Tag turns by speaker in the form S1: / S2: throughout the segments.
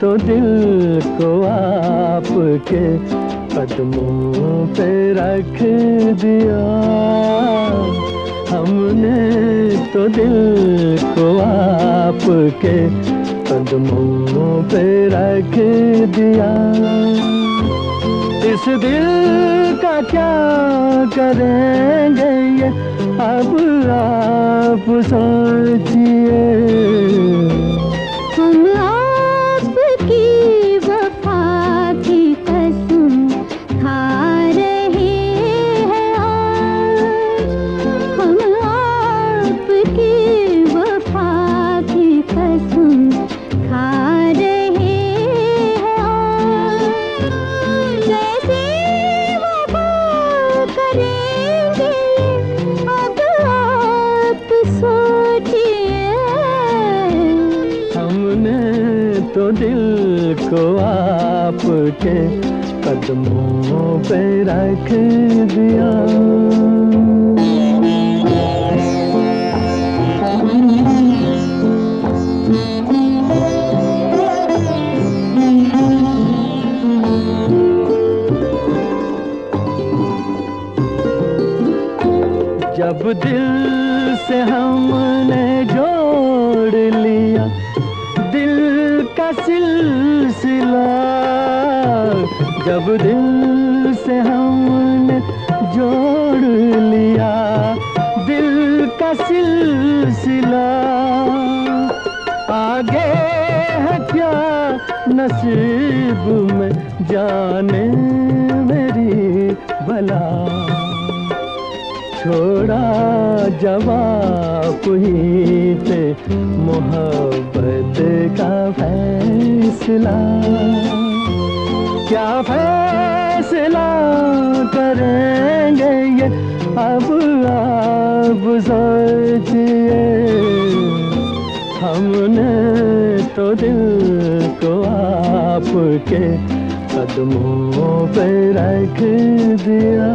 S1: तो दिल को आपके कदमों पे रख दिया। हमने तो दिल को आपके कदमों पे रख दिया। इस दिल का क्या करेंगे ये? अब आप सोचिए। तो दिल को आपके कदमों पे रख दिया। जब दिल से हमने जब दिल से हमने जोड़ लिया, दिल का सिलसिला। आगे है क्या नसीब में जाने मेरी भला? छोड़ा जवाब ही थे मोहब्बत का फैसला। क्या फैसला करेंगे ये? अब आप सोचिए। हमने तो दिल को आपके कदमों पर रख दिया।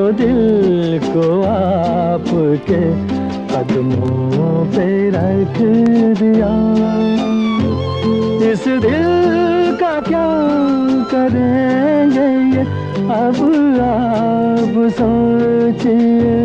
S1: तो दिल को आपके कदमों पे रख दिया। इस दिल का क्या करेंगे ये? अब आप सोचिए।